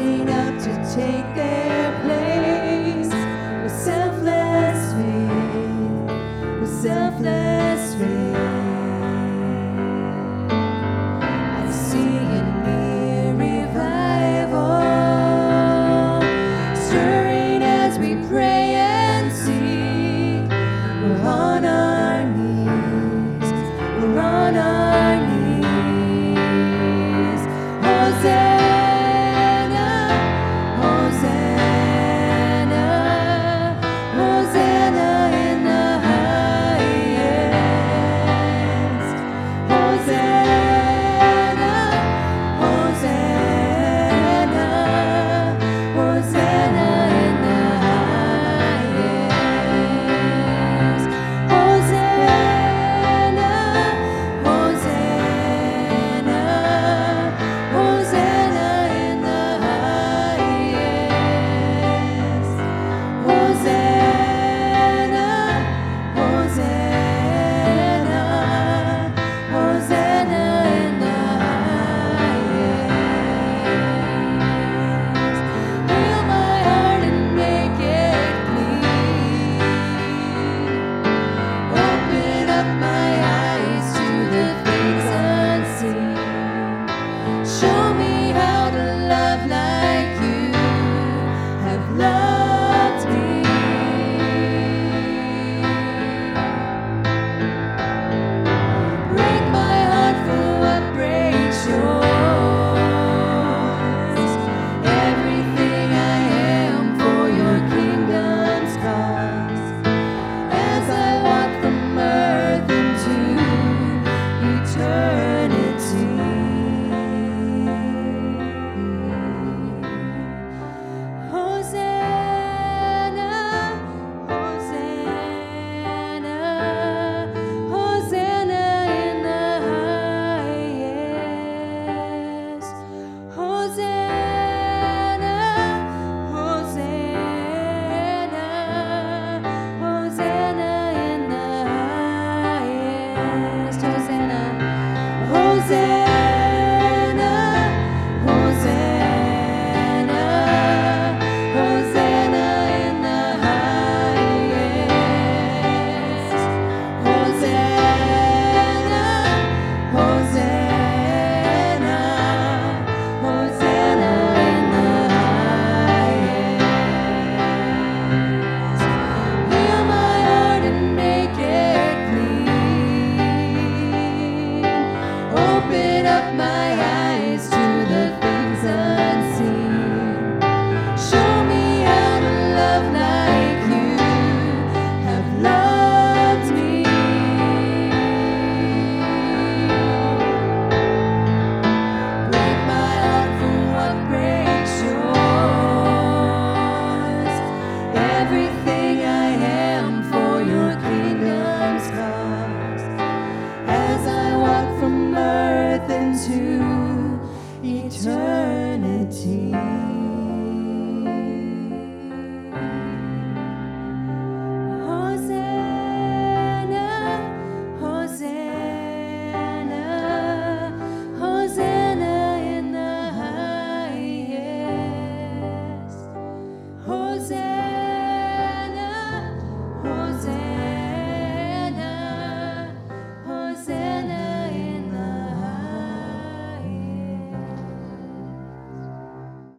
up to take their place with selfless faith, with selfless faith. I see in me revival, stirring as we pray and seek. We're on